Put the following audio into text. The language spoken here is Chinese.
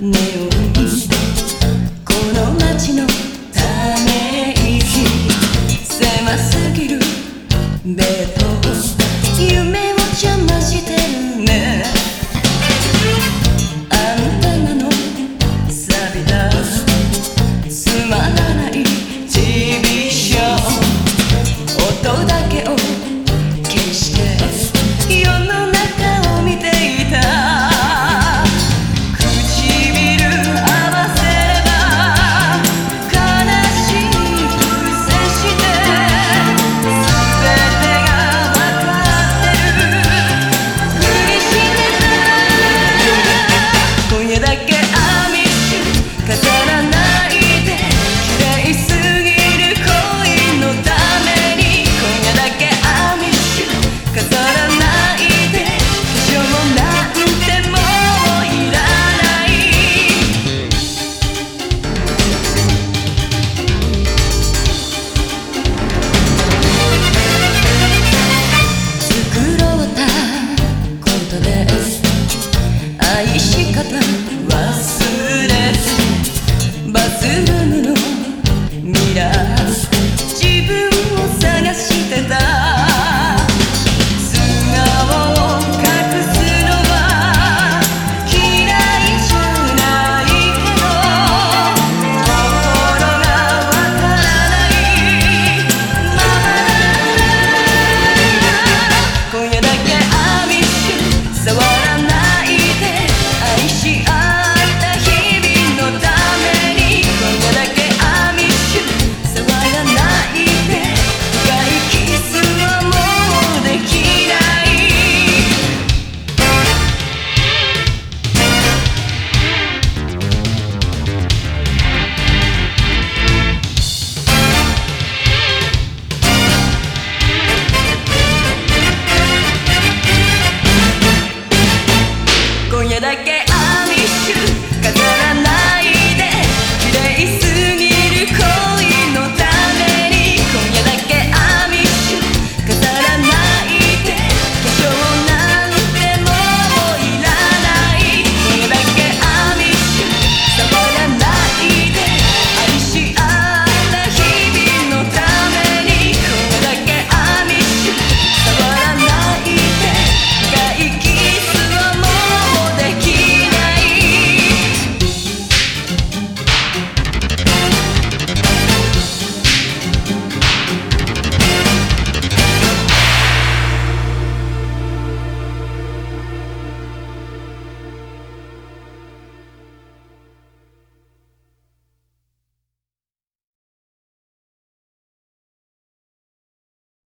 没有